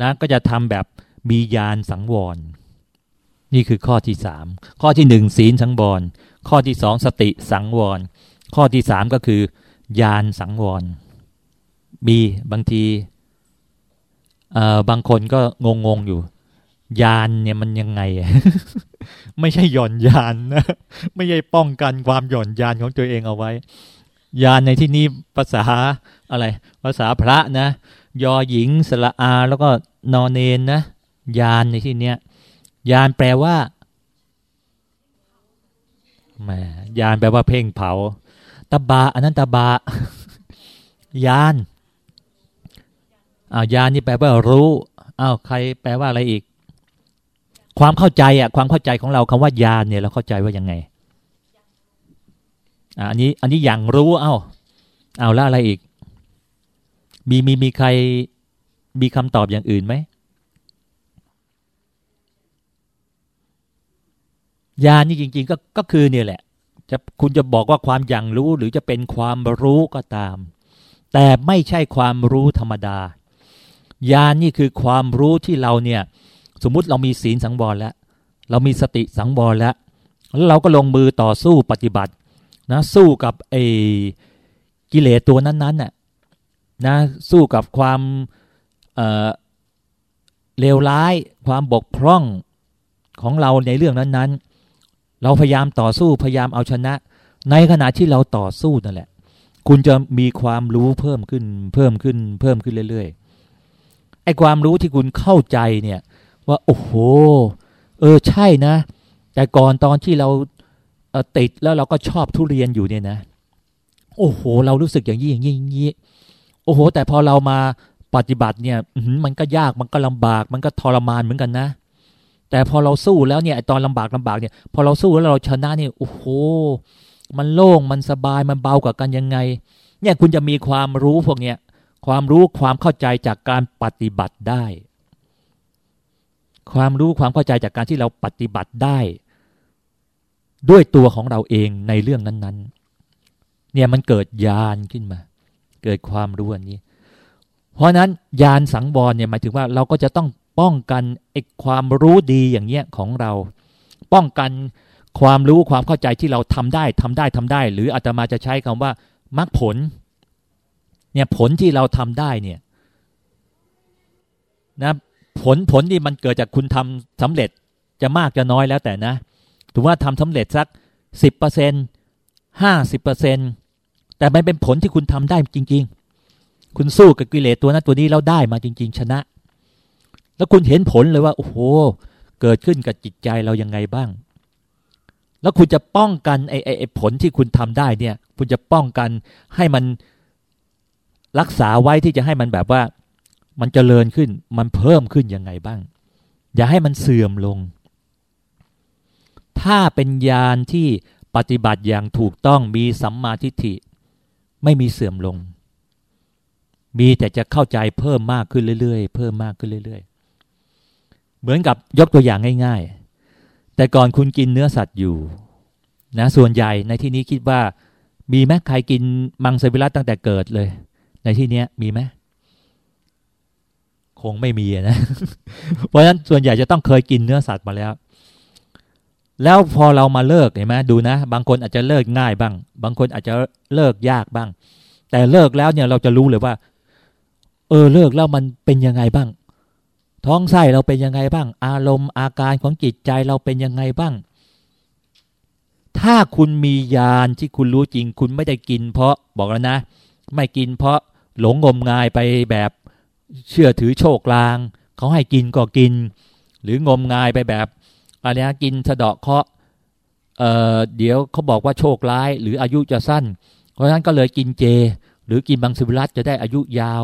นะก็จะทำแบบมียานสังวร นี่คือข้อที่สามข้อที่หนึ่งศีลสังวร ข้อที่สองสติสังวร ข้อที่สามก็คือยานสังวร มีบางทีบางคนก็งงงอยู่ ยานเนี่ยมันยังไง ไม่ใช่หย่อนยานนะไม่ใช่ป้องกันความหย่อนยานของตัวเองเอาไว้ ยานในที่นี้ภาษาอะไร ภาษาพระนะ ยอหญิงสละอาแล้วก็ นอนเนนนะยานในที่เนี้ยยานแปลว่าแหมยานแปลว่าเพ่งเผาตบาอันนั้นตบายานอ้าวยานนี่แปลว่ารู้อ้าวใครแปลว่าอะไรอีก ความเข้าใจอะความเข้าใจของเราคำว่ายานเนี่ยเราเข้าใจว่ายังไงอันนี้อันนี้อย่างรู้เอ้าเอาแล้วอะไรอีก มีมีมีใคร มีคำตอบอย่างอื่นไหมยานี่จริง ๆ ก็ก็คือเนี่ยแหละ จะคุณจะบอกว่าความอย่างรู้หรือจะเป็นความรู้ก็ตาม แต่ไม่ใช่ความรู้ธรรมดาญาณนี่คือความรู้ที่เราเนี่ย สมมุติเรามีศีลสังวรแล้ว เรามีสติสังวรแล้ว แล้วเราก็ลงมือต่อสู้ปฏิบัตินะสู้กับไอ้กิเลสตัวนั้นๆน่ะนะสู้กับความ เเลวร้ายความบกพร่องของเราในเรื่องนั้นๆ เราพยายามต่อสู้พยายามเอาชนะ ในขณะที่เราต่อสู้นั่นแหละ คุณจะมีความรู้เพิ่มขึ้น เพิ่มขึ้น เพิ่มขึ้นเรื่อยๆไอ้ความรู้ที่คุณเข้าใจเนี่ย ว่าโอ้โห เออใช่นะ แต่ก่อนตอนที่เราติดแล้วเราก็ชอบทุเรียนอยู่เนี่ยนะ โอ้โห เรารู้สึกอย่างนี้อย่างนี้อย่างนี้โอ้โห แต่พอเรามา ปฏิบัติเนี่ยมันก็ยากมันก็ลำบาก มันก็ทรมานเหมือนกันนะ แต่พอเราสู้แล้วเนี่ยตอนลำบากลำบากเนี่ย พอเราสู้แล้วเราชนะเนี่ยโอ้โหมันโล่งมันสบายมันเบากว่ากันยังไง เนี่ยคุณจะมีความรู้พวกเนี้ยความรู้ความเข้าใจจากการปฏิบัติได้ ความรู้ความเข้าใจจากการที่เราปฏิบัติได้ ด้วยตัวของเราเองในเรื่องนั้น ๆ เนี่ยมันเกิดญาณขึ้นมา เกิดความรู้อันนี้ เพราะนั้นญาณสังวรเนี่ยหมายถึงว่าเราก็จะต้องป้องกันไอ้ความรู้ดีอย่างเงี้ยของเรา ป้องกันความรู้ความเข้าใจที่เราทำได้ทำได้ทำได้ หรืออาตมาจะใช้คำว่ามรรคผล เนี่ยผลที่เราทำได้เนี่ยนะผลผลที่มันเกิดจากคุณทำสำเร็จจะมากจะน้อยแล้วแต่นะถือว่าทำสำเร็จสักสิบเปอร์เซ็นห้าสิบเปอร์เซ็นแต่มันเป็นผลที่คุณทำได้จริง ๆ คุณสู้กับกิเลสตัวนั้นตัวนี้แล้วได้มาจริง ๆ ชนะ แล้วคุณเห็นผลเลยว่าโอ้โห เกิดขึ้นกับจิตใจเรายังไงบ้าง แล้วคุณจะป้องกันไอ้ไอ้ผลที่คุณทำได้เนี่ย คุณจะป้องกันให้มันรักษาไว้ที่จะให้มันแบบว่า มันจเจริญขึ้น มันเพิ่มขึ้นยังไงบ้าง อย่าให้มันเสื่อมลง ถ้าเป็นญาณที่ปฏิบัติอย่างถูกต้องมีสัมมาทิฏฐิ ไม่มีเสื่อมลง มีแต่จะเข้าใจเพิ่มมากขึ้นเรื่อยๆ เพิ่มมากขึ้นเรื่อยๆ เหมือนกับยกตัวอย่างง่าย ๆ แต่ก่อนคุณกินเนื้อสัตว์อยู่นะส่วนใหญ่ในที่นี้คิดว่า มีแม้ใครกินมังสวิรัตตั้งแต่เกิดเลย ในที่เนี้ยมีไหมคงไม่มีนะ เพราะฉะนั้นส่วนใหญ่จะต้องเคยกินเนื้อสัตว์มาแล้ว แล้วพอเรามาเลิกเห็นไหมดูนะ บางคนอาจจะเลิกง่ายบ้าง บางคนอาจจะเลิกยากบ้าง แต่เลิกแล้วเนี่ยเราจะรู้เลยว่า เออเลิกแล้วมันเป็นยังไงบ้าง ท้องไส้เราเป็นยังไงบ้าง อารมณ์อาการของจิตใจเราเป็นยังไงบ้าง ถ้าคุณมียานที่คุณรู้จริง คุณไม่ได้กิน เพราะบอกแล้วนะ ไม่กินเพราะหลงงมงายไปแบบเชื่อถือโชคลาง เขาให้กินก็กิน หรืองมงายไปแบบอะไรนะกินสะเดาะเคาะเอ่อเดี๋ยวเขาบอกว่าโชคร้าย หรืออายุจะสั้น เพราะฉะนั้นก็เลยกินเจ หรือกินบางสวิรัตจะได้อายุยาว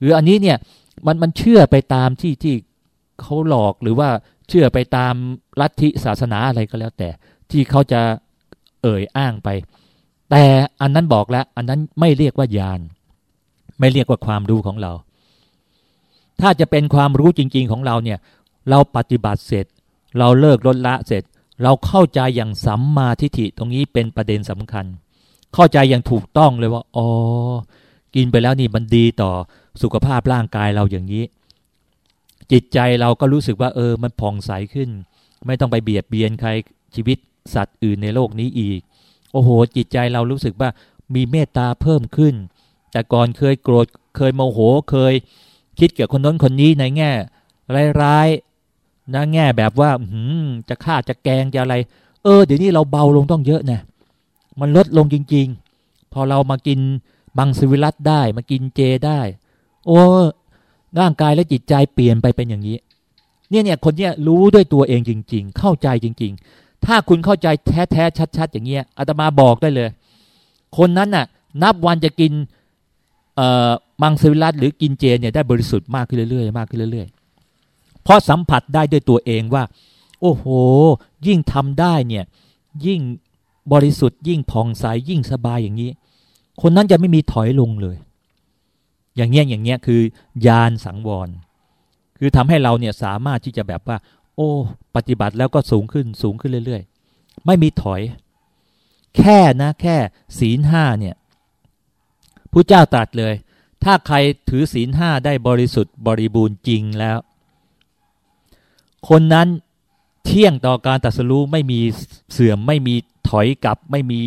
คืออันนี้เนี่ยมันมันเชื่อไปตามที่ที่เขาหลอกหรือว่าเชื่อไปตามลัทธิศาสนาอะไรก็แล้วแต่ ที่เขาจะเอ่ยอ้างไป แต่อันนั้นบอกแล้ว อันนั้นไม่เรียกว่ายานไม่เรียกว่าความรู้ของเรา ถ้าจะเป็นความรู้จริง ๆของเราเนี่ย เราปฏิบัติเสร็จ เราเลิกลดละเสร็จ เราเข้าใจอย่างสัมมาทิฏฐิตรงนี้เป็นประเด็นสำคัญ เข้าใจอย่างถูกต้องเลยว่าอ๋อกินไปแล้วนี่มันดีต่อ สุขภาพร่างกายเราอย่างนี้ จิตใจเราก็รู้สึกว่า เออ มันผ่องใสขึ้น ไม่ต้องไปเบียดเบียนใครชีวิตสัตว์อื่นในโลกนี้อีก โอ้โห จิตใจเรารู้สึกว่ามีเมตตาเพิ่มขึ้น แต่ก่อนเคยโกรธเคยโมโหเคย คิดเกี่ยวคนน้นคนนี้ในแง่ร้ายๆนะแง่แบบว่าจะฆ่าจะแกงจะอะไร เออ เดี๋ยวนี้เราเบาลงต้องเยอะนะมันลดลงจริง ๆ พอเรามากินบังสวิรัตได้ มากินเจได้ โอ้ร่างกายและจิตใจเปลี่ยนไปเป็นอย่างนี้ เนี่ยเนี่ยคนเนี้ยรู้ด้วยตัวเองจริง ๆ เข้าใจจริง ๆ ถ้าคุณเข้าใจแท้ๆชัด ๆ อย่างเงี้ยอาตมาบอกได้เลย คนนั้นน่ะ นับวันจะกินมังสวิรัตหรือกินเจเนี่ยได้บริสุทธิ์มากขึ้นเรื่อยๆมากขึ้นเรื่อยๆเพราะสัมผัสได้ด้วยตัวเองว่า โอ้โห ยิ่งทำได้เนี่ยยิ่งบริสุทธิ์ยิ่งผ่องใสยิ่งสบายอย่างนี้ คนนั้นจะไม่มีถอยลงเลย อย่างเงี้ยอย่างเงี้ยคือยานสังวร คือทำให้เราเนี่ยสามารถที่จะแบบว่า โอ้ ปฏิบัติแล้วก็สูงขึ้นสูงขึ้นเรื่อย ๆ ไม่มีถอย แค่นะ แค่ศีลห้าเนี่ยผู้เจ้าตรัสเลย ถ้าใครถือศีลห้าได้บริสุทธิ์บริบูรณ์จริงแล้ว คนนั้นเที่ยงต่อการตัดสู้ไม่มีเสื่อมไม่มีถอยกลับ ไม่มี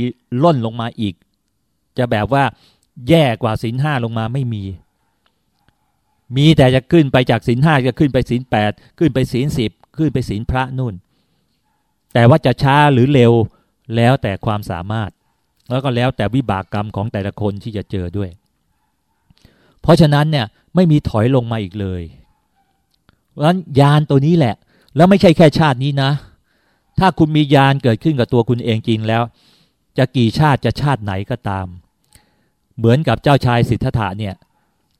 ล่นลงมาอีก จะแบบว่า แย่กว่าศีลห้าลงมาไม่มี มีแต่จะขึ้นไปจากศีลห้าจะขึ้นไปศีลแปดขึ้นไปศีลสิบขึ้นไปศีลพระนุ่น แต่ว่าจะช้าหรือเร็วแล้วแต่ความสามารถ แล้วก็แล้วแต่วิบากกรรมของแต่ละคนที่จะเจอด้วย เพราะฉะนั้นเนี่ยไม่มีถอยลงมาอีกเลยเพราะฉะนั้นยานตัวนี้แหละ แล้วไม่ใช่แค่ชาตินี้นะ ถ้าคุณมียานเกิดขึ้นกับตัวคุณเองจริงแล้ว จะกี่ชาติจะชาติไหนก็ตาม เหมือนกับเจ้าชายสิทธัตถะเนี่ย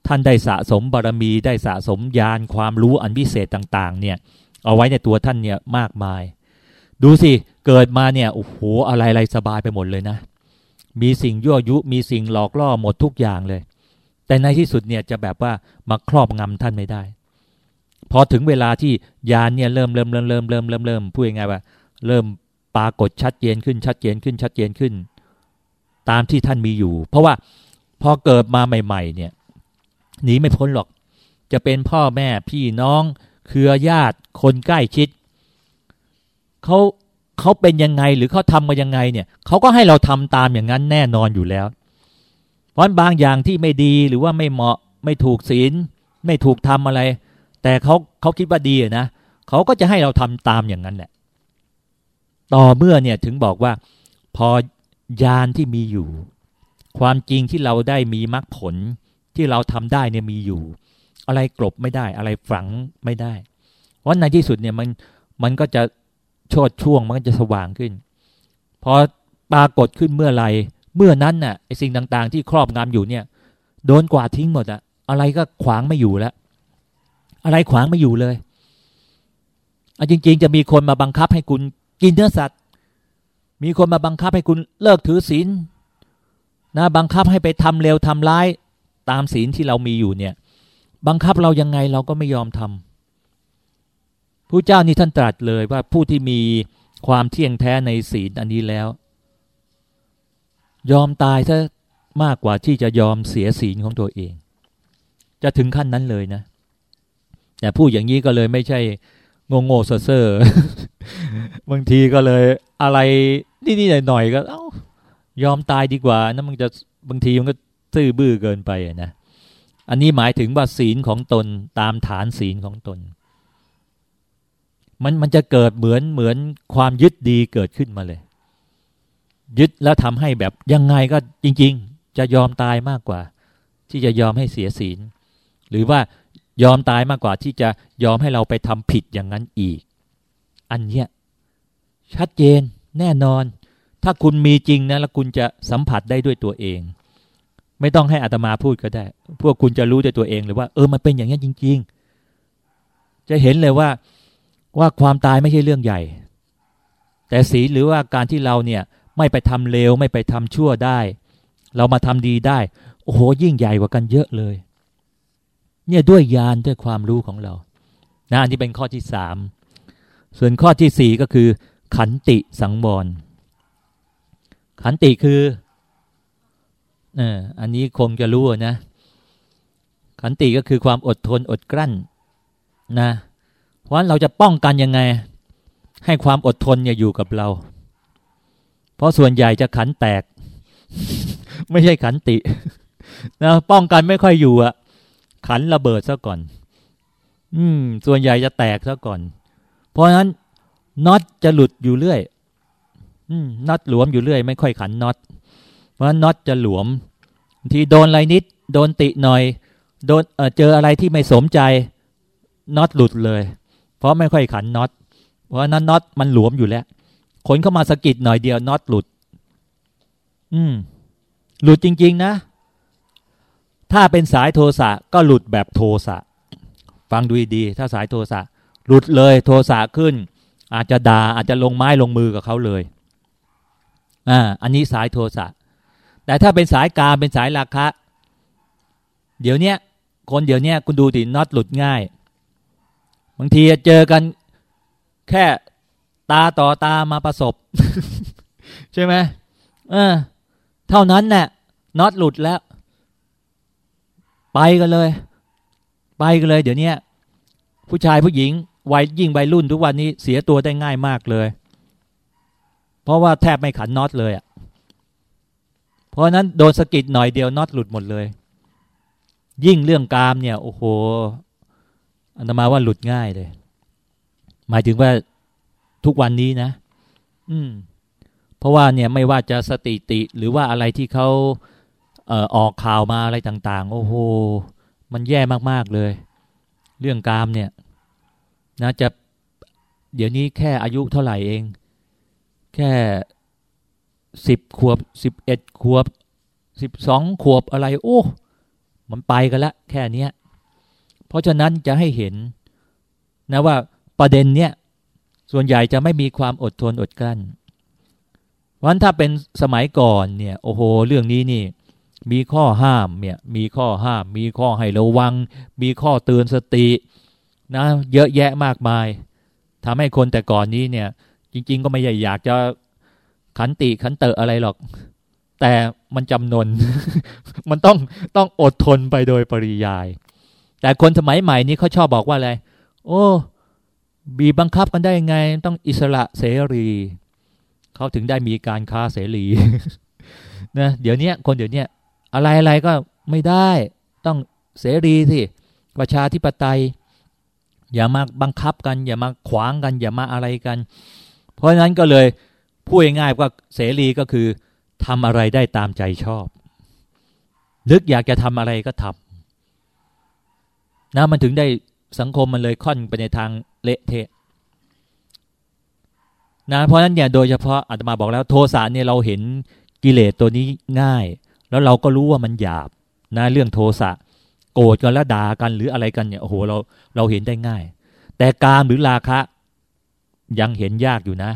ท่านได้สะสมบารมีได้สะสมยานความรู้อันพิเศษต่าง ๆ เนี่ย เอาไว้ในตัวท่านเนี่ยมากมาย ดูสิเกิดมาเนี่ยโอ้โหอะไรๆสบายไปหมดเลยนะ มีสิ่งยั่วยุมีสิ่งหลอกล่อหมดทุกอย่างเลย แต่ในที่สุดเนี่ยจะแบบว่ามาครอบงำท่านไม่ได้ พอถึงเวลาที่ยานเนี่ยเริ่มเริ่มเริ่มเริ่มเริ่มเริ่มเริ่มพูดยังไงว่าเริ่มปรากฏชัดเจนขึ้นชัดเจนขึ้นชัดเจนขึ้น ตามที่ท่านมีอยู่ เพราะว่า พอเกิดมาใหม่ ๆ เนี่ยหนีไม่พ้นหรอก จะเป็นพ่อแม่พี่น้อง เครือญาติคนใกล้ชิดเขาเขาเป็นยังไงหรือเขาทำมายังไงเนี่ยเขาก็ให้เราทำตามอย่างนั้นแน่นอนอยู่แล้ว เพราะบางอย่างที่ไม่ดีหรือว่าไม่เหมาะไม่ถูกศีล ไม่ถูกทำอะไร แต่เขาเขาคิดว่าดีนะเขาก็จะให้เราทำตามอย่างนั้นแหละ ต่อเมื่อเนี่ยถึงบอกว่า พอยานที่มีอยู่ ความจริงที่เราได้มีมรรคผลที่เราทำได้เนี่ยมีอยู่ อะไรกลบไม่ได้ อะไรฝังไม่ได้ เพราะในที่สุดเนี่ยมันมันก็จะชดช่วงมันก็จะสว่างขึ้นพอปรากฏขึ้นเมื่อไรเมื่อนั้นน่ะไอสิ่งต่างๆ ที่ครอบงำอยู่เนี่ย โดนกวาดทิ้งหมดอะอะไรก็ขวางไม่อยู่แล้ว อะไรขวางไม่อยู่เลยอะจริง ๆ จะมีคนมาบังคับให้คุณกินเนื้อสัตว์ มีคนมาบังคับให้คุณเลิกถือศีล นะบังคับให้ไปทำเร็วทำร้ายตามศีลที่เรามีอยู่เนี่ย บังคับเรายังไงเราก็ไม่ยอมทำผู้เจ้านี่ท่านตรัสเลยว่าผู้ที่มีความเที่ยงแท้ในศีลอันนี้แล้ว ยอมตายซะมากกว่าที่จะยอมเสียศีลของตัวเอง จะถึงขั้นนั้นเลยนะ แต่พูดอย่างนี้ก็เลยไม่ใช่งงโง่เซ่อบางทีก็เลยอะไรนี่ๆหน่อยๆก็เอ้า ยอมตายดีกว่านะมันจะบางทีมันก็ซื่อบื้อเกินไปนะอันนี้หมายถึงว่าศีลของตนตามฐานศีลของตน มันมันจะเกิดเหมือนเหมือนความยึดดีเกิดขึ้นมาเลย ยึดแล้วทำให้แบบยังไงก็จริง ๆ จะยอมตายมากกว่า ที่จะยอมให้เสียศีล หรือว่ายอมตายมากกว่าที่จะยอมให้เราไปทำผิดอย่างนั้นอีก อันเนี้ยชัดเจนแน่นอน ถ้าคุณมีจริงนะแล้วคุณจะสัมผัสได้ด้วยตัวเอง ไม่ต้องให้อัตมาพูดก็ได้ พวกคุณจะรู้ด้วยตัวเองเลยว่าเออมันเป็นอย่างนี้จริง ๆ จะเห็นเลยว่าว่าความตายไม่ใช่เรื่องใหญ่ แต่สีหรือว่าการที่เราเนี่ยไม่ไปทำเลวไม่ไปทำชั่วได้ เรามาทำดีได้ โอ้โหยิ่งใหญ่กว่ากันเยอะเลย เนี่ยด้วยญาณด้วยความรู้ของเรานะอันนี้เป็นข้อที่สามส่วนข้อที่สี่ก็คือ ขันติสังวร ขันติคือเอออันนี้คงจะรู้นะ ขันติก็คือความอดทนอดกลั้นนะเพราะเราจะป้องกันยังไง ให้ความอดทนเนี่ยอยู่กับเรา เพราะส่วนใหญ่จะขันแตก ไม่ใช่ขันตินะป้องกันไม่ค่อยอยู่อะขันระเบิดซะก่อน อืม ส่วนใหญ่จะแตกซะก่อน เพราะฉะนั้นน็อตจะหลุดอยู่เรื่อย น็อตหลวมอยู่เรื่อย ไม่ค่อยขันน็อตเพราะนั้นน็อตจะหลวมทีโดนอะไรนิด โดนติหน่อย โดนเเจออะไรที่ไม่สมใจน็อตหลุดเลย เพราะไม่ค่อยขันน็อตเพราะนั้นน็อตมันหลวมอยู่แล้วคนเข้ามาสกิดหน่อยเดียวน็อตหลุด อืม หลุดจริง ๆ นะ ถ้าเป็นสายโทสะก็หลุดแบบโทสะฟังดูดีถ้าสายโทสะหลุดเลย โทสะขึ้น อาจจะดา่าอาจจะลงไม้ลงมือกับเขาเลย อ่าอันนี้สายโทสะ แต่ถ้าเป็นสายกาเป็นสายราคะ เดี๋ยวเนี้ยคนเดี๋ยวเนี้ยคุณดูดิน็อตหลุดง่าย บางทีเจอกันแค่ตาต่อตามาประสบ ใช่ไหมเออ เท่านั้นแหละน็อตหลุดแล้ว ไปกันเลย ไปกันเลย เดี๋ยวนี้ผู้ชายผู้หญิงวัยยิ่งวัยรุ่นทุกวันนี้เสียตัวได้ง่ายมากเลย เพราะว่าแทบไม่ขันน็อตเลยอะ เพราะนั้นโดนสกิดหน่อยเดียวน็อตหลุดหมดเลย ยิ่งเรื่องกามเนี่ยโอ้โหอันตมาว่าหลุดง่ายเลย หมายถึงว่าทุกวันนี้นะ อืม เพราะว่าเนี่ยไม่ว่าจะสติติหรือว่าอะไรที่เขาเอ่อออกข่าวมาอะไรต่าง ๆ โอ้โห มันแย่มากๆเลย เรื่องกามเนี่ยนะจะเดี๋ยวนี้แค่อายุเท่าไหร่เอง แค่สิบขวบสิบเอ็ดขวบสิบสองขวบอะไร โอ้ มันไปกันละแค่เนี้ยเพราะฉะนั้นจะให้เห็นนะว่าประเด็นเนี้ยส่วนใหญ่จะไม่มีความอดทนอดกลั้นวันถ้าเป็นสมัยก่อนเนี่ยโอ้โห เรื่องนี้นี่ มีข้อห้ามเนี่ยมีข้อห้าม มีข้อให้ระวัง มีข้อเตือนสตินะเยอะแยะมากมายทำให้คนแต่ก่อนนี้เนี่ย จริง ๆ ก็ไม่ใหญ่อยากจะขันติขันเตออะไรหรอก แต่มันจำนน มันต้องต้องอดทนไปโดยปริยาย แต่คนสมัยใหม่นี้เขาชอบบอกว่าอะไร โอ้บีบังคับกันได้ยังไง ต้องอิสระเสรีเขาถึงได้มีการค้าเสรีนะเดี๋ยวนี้คนเดี๋ยวนี้อะไรอะไรก็ไม่ได้ต้องเสรีสิประชาธิปไตย อย่ามาบังคับกัน อย่ามาขวางกัน อย่ามาอะไรกัน เพราะฉะนั้นก็เลยพูดง่ายๆว่าเสรีก็คือทำอะไรได้ตามใจชอบ นึกอยากจะทำอะไรก็ทำนะมันถึงได้สังคมมันเลยค่อนไปในทางเละเทะนะเพราะนั้นเนี่ยโดยเฉพาะอาตมาบอกแล้วโทสะเนี่ยเราเห็นกิเลสตัวนี้ง่าย แล้วเราก็รู้ว่ามันหยาบนะเรื่องโทสะโกรธกันแล้วด่ากันหรืออะไรกันเนี่ยโอ้โหเราเราเห็นได้ง่าย แต่การหรือราคะ ยังเห็นยากอยู่นะ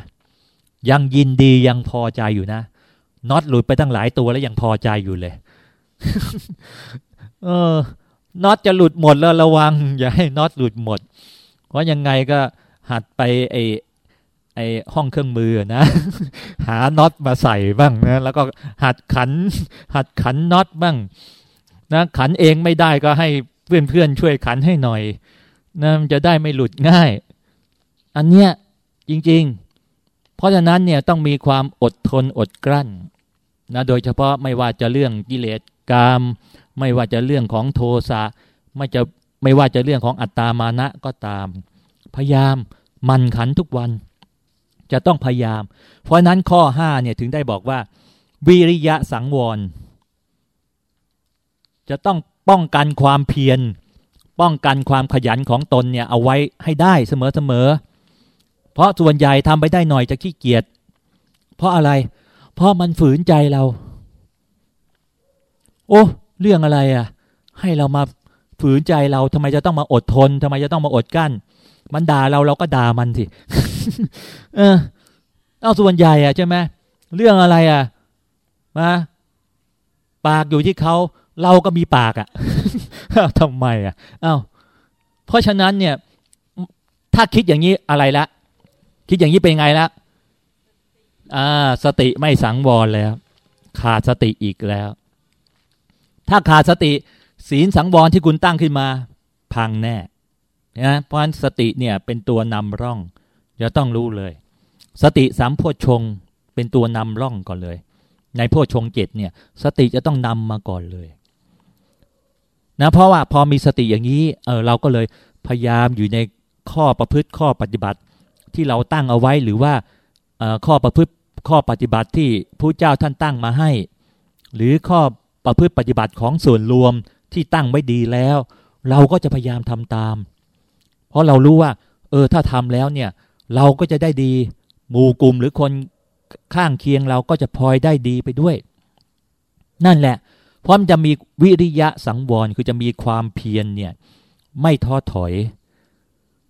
ยังยินดียังพอใจอยู่นะน็อตหลุดไปตั้งหลายตัวแล้วยังพอใจอยู่เลย เออน็อตจะหลุดหมดแล้วระวัง อย่าให้น็อตหลุดหมด เพราะยังไงก็หัดไปไอไอห้องเครื่องมือนะ หาน็อตมาใส่บ้างนะ แล้วก็หัดขัน หัดขันน็อตบ้าง นะขันเองไม่ได้ก็ให้เพื่อนเพื่อนช่วยขันให้หน่อยนะมันจะได้ไม่หลุดง่าย อันเนี้ย จริง ๆ เพราะฉะนั้นเนี่ยต้องมีความอดทนอดกลั้นนะโดยเฉพาะไม่ว่าจะเรื่องกิเลสกาม ไม่ว่าจะเรื่องของโทสะไม่จะไม่ว่าจะเรื่องของอัตตามานะก็ตาม พยายามมันขันทุกวัน จะต้องพยายาม เพราะนั้นข้อห้าเนี่ยถึงได้บอกว่า วิริยะสังวร จะต้องป้องกันความเพียร ป้องกันความขยันของตนเนี่ยเอาไว้ให้ได้เสมอๆ เพราะส่วนใหญ่ทำไปได้หน่อยจะขี้เกียจเพราะอะไร เพราะมันฝืนใจเรา โอ้เรื่องอะไรอะ่ะ ให้เรามาฝืนใจเราทำไมจะต้องมาอดทนทำไมจะต้องมาอดกั้น มันด่าเราเราก็ด่ามันสิเออเอาส่วนใหญ่อะใช่ไหมเรื่องอะไรอะมาปากอยู่ที่เขาเราก็มีปากอะทำไมอะเอา้าเพราะฉะนั้นเนี่ย ถ้าคิดอย่างนี้อะไรละ คิดอย่างนี้เป็นไงละอ่าสติไม่สังวรแล้ว ขาดสติอีกแล้ว ถ้าขาดสติ ศีลสังวรที่คุณตั้งขึ้นมา พังแน่นะเพราะฉะนั้นสติเนี่ยเป็นตัวนำร่องจะต้องรู้เลย สติสามโพชงเป็นตัวนำร่องก่อนเลย ในโพชงเจ็ดเนี่ย สติจะต้องนำมาก่อนเลยนะเพราะว่าพอมีสติอย่างนี้เออเราก็เลยพยายามอยู่ในข้อประพฤติข้อปฏิบัติ ที่เราตั้งเอาไว้หรือว่าข้อประพฤติข้อปฏิบัติที่ผู้เจ้าท่านตั้งมาให้ หรือข้อประพฤติปฏิบัติของส่วนรวมที่ตั้งไว้ดีแล้ว เราก็จะพยายามทำตาม เพราะเรารู้ว่า เออถ้าทำแล้วเนี่ย เราก็จะได้ดีหมู่กลุ่มหรือคนข้างเคียงเราก็จะพลอยได้ดีไปด้วย นั่นแหละพราะมันจะมีวิริยะสังวรคือจะมีความเพียรเนี่ย ไม่ท้อถอย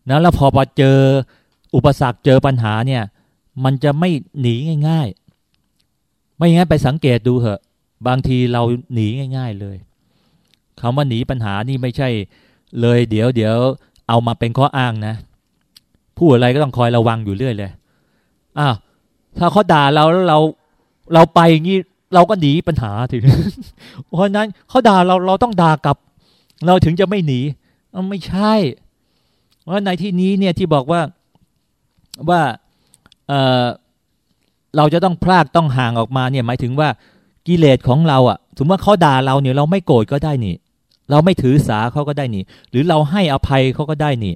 นะแล้วพอพอเจอ อุปสรรคเจอปัญหาเนี่ย มันจะไม่หนีง่าย ๆ ไม่งั้นไปสังเกตดูเถอะ บางทีเราหนีง่าย ๆเลยคำว่าหนีปัญหานี่ไม่ใช่ เลยเดี๋ยวเดี๋ยวเอามาเป็นข้ออ้างนะพูดอะไรก็ต้องคอยระวังอยู่เรื่อยเลยอ้าวถ้าเขาด่าเราแล้วเราเราไปอย่างนี้เราก็หนีปัญหาถึงเพราะนั้นเขาด่าเราเราต้องด่ากลับ เราถึงจะไม่หนีไม่ใช่ เพราะในที่นี้เนี่ยที่บอกว่า ว่าเเราจะต้องพลากต้องห่างออกมาเนี่ยหมายถึงว่ากิเลสของเราอะ่ะสมมติว่าเขาด่าเราเนี่ยเราไม่โกรธก็ได้นี่ เราไม่ถือสาเขาก็ได้นี่ หรือเราให้อภัยเขาก็ได้นี่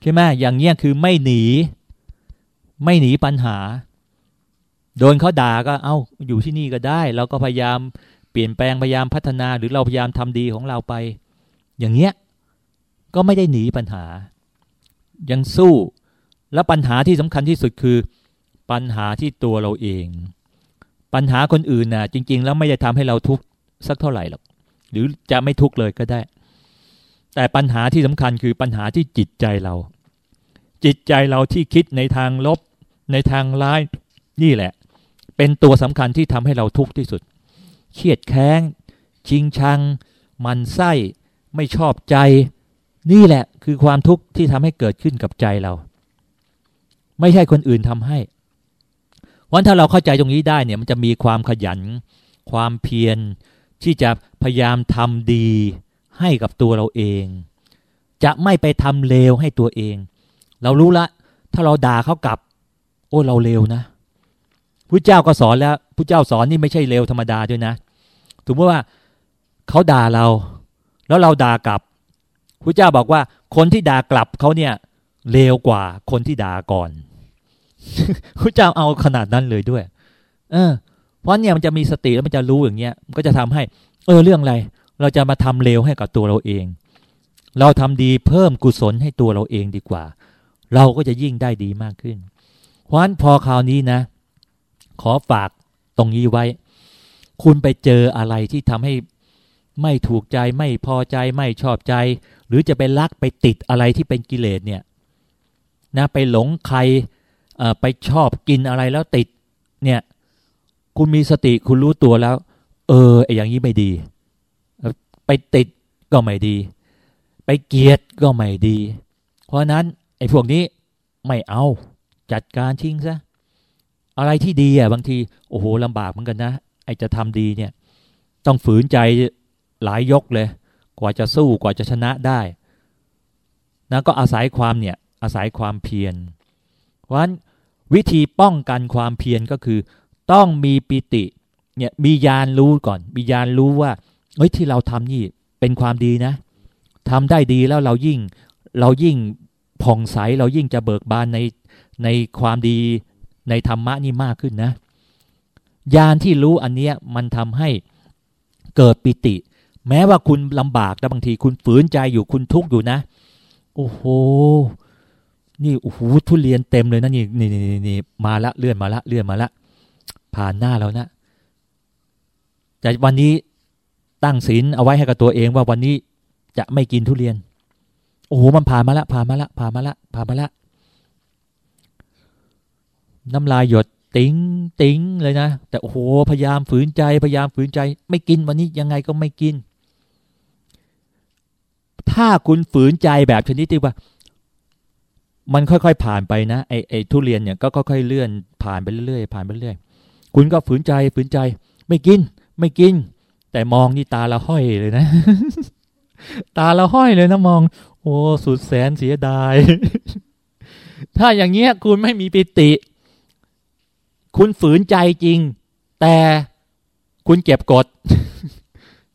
ใช่ไหมอย่างเงี้ยคือไม่หนี ไม่หนีปัญหา โดนเขาด่าก็เอา้าอยู่ที่นี่ก็ได้ เราก็พยายามเปลี่ยนแปลงพยายามพัฒนา หรือเราพยายามทำดีของเราไป อย่างเงี้ยก็ไม่ได้หนีปัญหา ยังสู้ และปัญหาที่สำคัญที่สุดคือ ปัญหาที่ตัวเราเอง ปัญหาคนอื่นน่ะ จริง ๆ แล้วไม่ได้ทำให้เราทุกข์สักเท่าไหร่หรอกหรือจะไม่ทุกข์เลยก็ได้ แต่ปัญหาที่สำคัญคือปัญหาที่จิตใจเรา จิตใจเราที่คิดในทางลบ ในทางร้ายนี่แหละ เป็นตัวสำคัญที่ทำให้เราทุกข์ที่สุด เครียดแค้นชิงชัง มันไส้ไม่ชอบใจ นี่แหละคือความทุกข์ที่ทำให้เกิดขึ้นกับใจเรา ไม่ใช่คนอื่นทำให้วันถ้าเราเข้าใจตรงนี้ได้เนี่ยมันจะมีความขยัน ความเพียรที่จะพยายามทำดีให้กับตัวเราเอง จะไม่ไปทำเลวให้ตัวเอง เรารู้ละ ถ้าเราด่าเขากลับ โอ้เราเลวนะพระเจ้าก็สอนแล้วพระเจ้าสอนนี่ไม่ใช่เลวธรรมดาด้วยนะถือว่าเขาด่าเรา แล้วเราด่ากลับพระเจ้าบอกว่าคนที่ด่ากลับเขาเนี่ย เลวกว่าคนที่ด่าก่อนพระเจ้าเอาขนาดนั้นเลยด้วย เออ เพราะเนี่ยมันจะมีสติแล้วมันจะรู้อย่างเงี้ยมันก็จะทำให้ เออเรื่องอะไร เราจะมาทำเลวให้กับตัวเราเอง เราทำดีเพิ่มกุศลให้ตัวเราเองดีกว่า เราก็จะยิ่งได้ดีมากขึ้น เพราะฉะนั้นพอคราวนี้นะ ขอฝากตรงนี้ไว้ คุณไปเจออะไรที่ทำให้ไม่ถูกใจไม่พอใจไม่ชอบใจ หรือจะไปรักไปติดอะไรที่เป็นกิเลสเนี่ย นะไปหลงใครไปชอบกินอะไรแล้วติด เนี่ย คุณมีสติคุณรู้ตัวแล้ว เออไออย่างนี้ไม่ดี ไปติดก็ไม่ดี ไปเกียดก็ไม่ดี เพราะนั้นไอ้พวกนี้ไม่เอาจัดการทิ้งซะอะไรที่ดีอะบางทีโอ้โหลำบากเหมือนกันนะไอจะทำดีเนี่ย ต้องฝืนใจหลายยกเลย กว่าจะสู้กว่าจะชนะได้นะก็อาศัยความเนี่ย อาศัยความเพียรเพราะฉะนั้นวิธีป้องกันความเพียรก็คือ ต้องมีปิติเนี่ยมียานรู้ก่อน มียานรู้ว่าเฮ้ยที่เราทำนี่เป็นความดีนะทำได้ดีแล้วเรายิ่งเรายิ่งผ่องใสเรายิ่งจะเบิกบานในในความดีในธรรมะนี่มากขึ้นนะยานที่รู้อันเนี้ยมันทำให้เกิดปิติ แม้ว่าคุณลำบากแต่บางทีคุณฝืนใจอยู่คุณทุกข์อยู่นะ โอ้โห นี่โอ้โหทุเรียนเต็มเลยนะนี่นี่นี่นี่มาละเลื่อนมาละเลื่อนมาละ ผ่านหน้าแล้วนะแต่วันนี้ตั้งศีลเอาไว้ให้กับตัวเองว่าวันนี้จะไม่กินทุเรียน โอ้โหมันผ่านมาละผ่านมาละผ่านมาละผ่านมาละ น้ำลายหยดติ๋งติ๋งเลยนะ แต่โอ้โหพยายามฝืนใจพยายามฝืนใจ ไม่กินวันนี้ยังไงก็ไม่กิน ถ้าคุณฝืนใจแบบชนิดที่ว่า มันค่อยๆผ่านไปนะไอ้ไอ้ทุเรียนเนี่ยก็ค่อยๆเลื่อนผ่านไปเรื่อยๆผ่านไปเรื่อยคุณก็ฝืนใจฝืนใจ ไม่กิน ไม่กิน แต่มองนี่ตาละห้อยเลยนะ ตาละห้อยเลยนะมอง โอ้สุดแสนเสียดาย ถ้าอย่างเงี้ยคุณไม่มีปิติ คุณฝืนใจจริง แต่คุณเก็บกด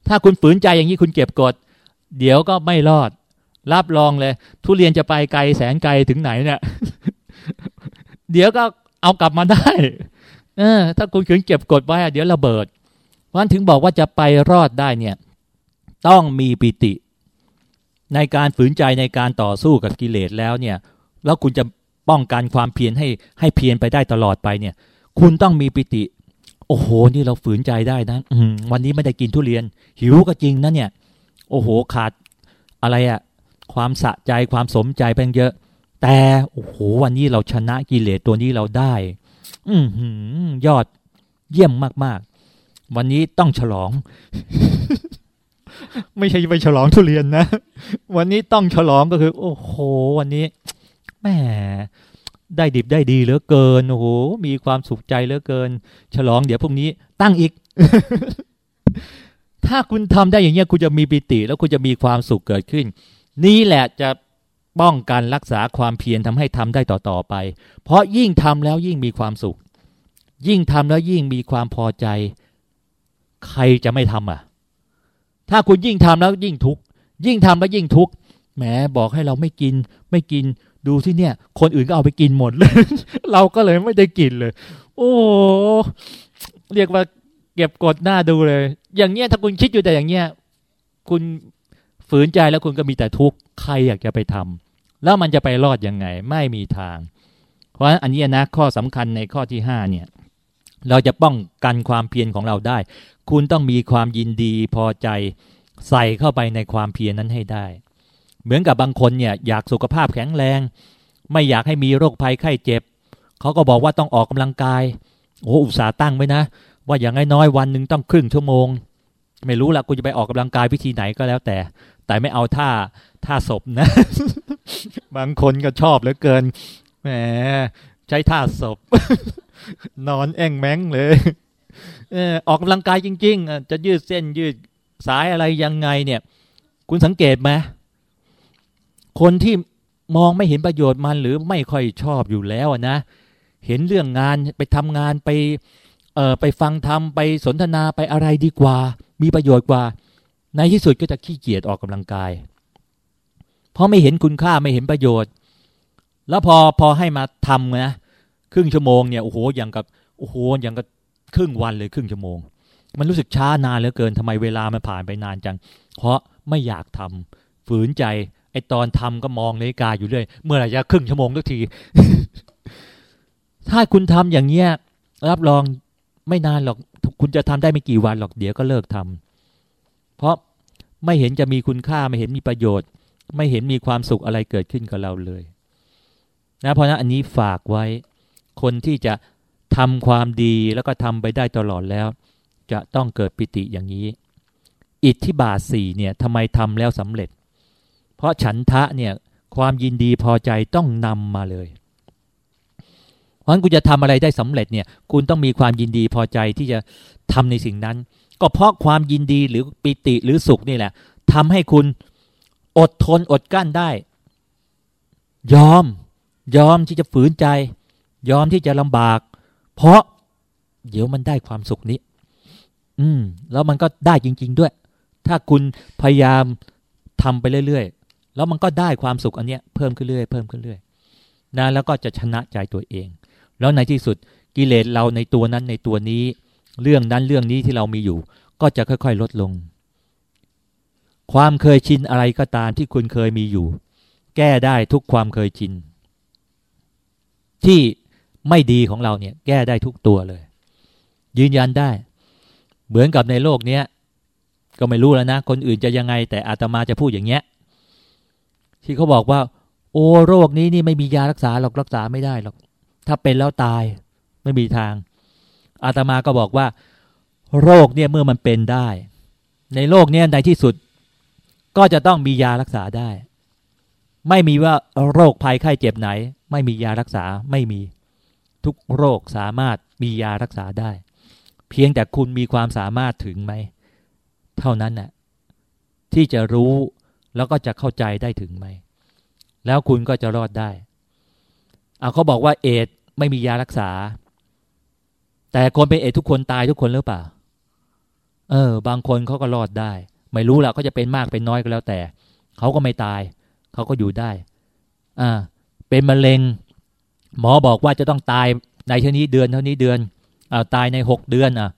ถ้าคุณฝืนใจอย่างนี้คุณเก็บกด เดี๋ยวก็ไม่รอด รับรองเลย ทุเรียนจะไปไกลแสนไกลถึงไหนเนี่ย เดี๋ยวก็เอากลับมาได้ เออ ถ้าคุณขืนเก็บกดไว้เดี๋ยวระเบิด เพราะฉะนั้นถึงบอกว่าจะไปรอดได้เนี่ย ต้องมีปิติ ในการฝืนใจในการต่อสู้กับกิเลสแล้วเนี่ย แล้วคุณจะป้องกันความเพียรให้ให้เพียรไปได้ตลอดไปเนี่ย คุณต้องมีปิติ โอ้โห นี่เราฝืนใจได้นะ อืวันนี้ไม่ได้กินทุเรียน หิวก็จริงนะเนี่ย โอ้โห ขาดอะไรอะ ความสะใจความสมใจเปเยอะ แต่โอ้โหวันนี้เราชนะกิเลสตัวนี้เราได้ อืยอดเยี่ยมมาก ๆ วันนี้ต้องฉลอง ไม่ใช่ไปฉลองทุเรียนนะ วันนี้ต้องฉลองก็คือ โอ้โห วันนี้แหมได้ดิบได้ดีเหลือเกินโอ้โหมีความสุขใจเหลือเกิน ฉลองเดี๋ยวพรุ่งนี้ตั้งอีก ถ้าคุณทำได้อย่างเงี้ยคุณจะมีปิติ แล้วคุณจะมีความสุขเกิดขึ้น นี่แหละจะป้องกันรักษาความเพียรทำให้ทำได้ต่อๆไป เพราะยิ่งทำแล้วยิ่งมีความสุข ยิ่งทำแล้วยิ่งมีความพอใจ ใครจะไม่ทำอะ ถ้าคุณยิ่งทำแล้วยิ่งทุกข์ยิ่งทำแล้วยิ่งทุกข์แหมบอกให้เราไม่กินไม่กินดูที่เนี่ย คนอื่นก็เอาไปกินหมดเลย เราก็เลยไม่ได้กินเลย โอ้เรียกว่าเก็บกดหน้าดูเลย อย่างเงี้ยถ้าคุณคิดอยู่แต่อย่างเงี้ย คุณ ฝืนใจแล้วคุณก็มีแต่ทุกข์ใครอยากจะไปทำแล้วมันจะไปรอดยังไง ไม่มีทาง เพราะฉะนั้นอันนี้นะข้อสำคัญในข้อที่ห้าเนี่ยเราจะป้องกันความเพียรของเราได้ คุณต้องมีความยินดีพอใจใส่เข้าไปในความเพียรนั้นให้ได้ เหมือนกับบางคนเนี่ยอยากสุขภาพแข็งแรง ไม่อยากให้มีโรคภัยไข้เจ็บเขาก็บอกว่าต้องออกกำลังกายโอ้อุตสาห์ตั้งไว้นะ ว่าอย่างน้อยวันหนึ่งต้องครึ่งชั่วโมง ไม่รู้ละกูจะไปออกกำลังกายวิธีไหนก็แล้วแต่ แต่ไม่เอาท่าท่าศพนะ บางคนก็ชอบเหลือเกินแหมใช้ท่าศพ นอนแอ่งแมงเลยเออออกกำลังกายจริง ๆ จะยืดเส้นยืดสายอะไรยังไงเนี่ย คุณสังเกตไหมคนที่มองไม่เห็นประโยชน์มันหรือไม่ค่อยชอบอยู่แล้วนะ เห็นเรื่องงานไปทำงานไปเออไปฟังธรรมไปสนทนาไปอะไรดีกว่า มีประโยชน์กว่า ในที่สุดก็จะขี้เกียจออกกำลังกาย เพราะไม่เห็นคุณค่าไม่เห็นประโยชน์ แล้วพอพอให้มาทำนะครึ่งชั่วโมงเนี่ยโอ้โหอย่างกับโอ้โหอย่างกับครึ่งวันเลยครึ่งชั่วโมง มันรู้สึกช้านานเหลือเกินทำไมเวลามันผ่านไปนานจัง เพราะไม่อยากทำฝืนใจไอตอนทำก็มองนาฬิกาอยู่เรื่อยเมื่อไหร่จะครึ่งชั่วโมงทุกที ถ้าคุณทำอย่างเงี้ยรับรองไม่นานหรอก คุณจะทำได้ไม่กี่วันหรอกเดี๋ยวก็เลิกทำ เพราะไม่เห็นจะมีคุณค่าไม่เห็นมีประโยชน์ ไม่เห็นมีความสุขอะไรเกิดขึ้นกับเราเลยนะเพราะนั้นอันนี้ฝากไว้ คนที่จะทำความดีแล้วก็ทำไปได้ตลอดแล้ว จะต้องเกิดปิติอย่างนี้ อิทธิบาทสี่เนี่ยทำไมทำแล้วสำเร็จ เพราะฉันทะเนี่ยความยินดีพอใจต้องนำมาเลยเพราะฉะนั้นคุณจะทำอะไรได้สำเร็จเนี่ย คุณต้องมีความยินดีพอใจที่จะทำในสิ่งนั้น ก็เพราะความยินดีหรือปิติหรือสุขนี่แหละทำให้คุณอดทนอดกั้นได้ ยอม ยอมที่จะฝืนใจ ยอมที่จะลำบาก เพราะเดี๋ยวมันได้ความสุขนี้ อืม แล้วมันก็ได้จริง ๆ ด้วย ถ้าคุณพยายามทำไปเรื่อยๆ แล้วมันก็ได้ความสุขอันเนี้ยเพิ่มขึ้นเรื่อยเพิ่มขึ้นเรื่อยนะแล้วก็จะชนะใจตัวเอง แล้วในที่สุดกิเลสเราในตัวนั้นในตัวนี้ เรื่องนั้นเรื่องนี้ที่เรามีอยู่ ก็จะค่อยๆ ลดลง ความเคยชินอะไรก็ตามที่คุณเคยมีอยู่ แก้ได้ทุกความเคยชิน ที่ไม่ดีของเราเนี่ย แก้ได้ทุกตัวเลย ยืนยันได้ เหมือนกับในโลกเนี้ยก็ไม่รู้แล้วนะ คนอื่นจะยังไง แต่อาตมาจะพูดอย่างเงี้ย ที่เขาบอกว่า โอ้โรคนี้นี่ไม่มียารักษาหรอกรักษาไม่ได้หรอก ถ้าเป็นแล้วตายไม่มีทาง อาตมาก็บอกว่า โรคเนี่ยเมื่อมันเป็นได้ ในโลกเนี้ยในที่สุด ก็จะต้องมียารักษาได้ ไม่มีว่าโรคภัยไข้เจ็บไหน ไม่มียารักษาไม่มี ทุกโรคสามารถมียารักษาได้ เพียงแต่คุณมีความสามารถถึงไหม เท่านั้นน่ะที่จะรู้แล้วก็จะเข้าใจได้ถึงไหม แล้วคุณก็จะรอดได้ เอาเขาบอกว่าเอดไม่มียารักษา แต่คนเป็นเอทุกคนตายทุกคนหรือเปล่า เออ บางคนเขาก็รอดได้ ไม่รู้ละเขาจะเป็นมากเป็นน้อยก็แล้วแต่เขาก็ไม่ตายเขาก็อยู่ได้ อ่า เป็นมะเร็ง หมอบอกว่าจะต้องตายในเท่านี้เดือนเท่านี้เดือนอ่าตายในหกเดือนอะ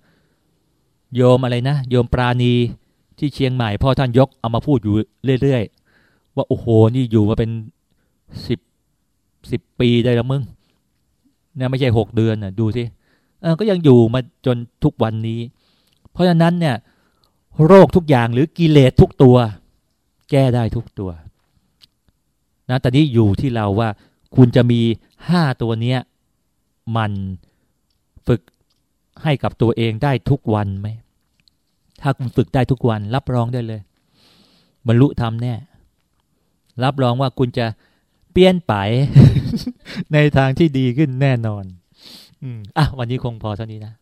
โยมอะไรนะโยมปราณีที่เชียงใหม่พ่อท่านยกเอามาพูดอยู่เรื่อยๆว่าโอ้โหนี่อยู่มาเป็นสิบสิบปีได้แล้วมึงเนี่ยไม่ใช่หกเดือนน่ะ ดูสิ ก็ยังอยู่มาจนทุกวันนี้ เพราะฉะนั้นเนี่ยโรคทุกอย่างหรือกิเลสทุกตัว แก้ได้ทุกตัวนะแต่นี้อยู่ที่เราว่า คุณจะมีห้าตัวเนี้ยมันฝึกให้กับตัวเองได้ทุกวันไหม ถ้าคุณฝึกได้ทุกวัน รับรองได้เลยบรรลุธรรมแน่ รับรองว่าคุณจะเปลี่ยนไปในทางที่ดีขึ้นแน่นอน อืมอะวันนี้คงพอเท่านี้นะ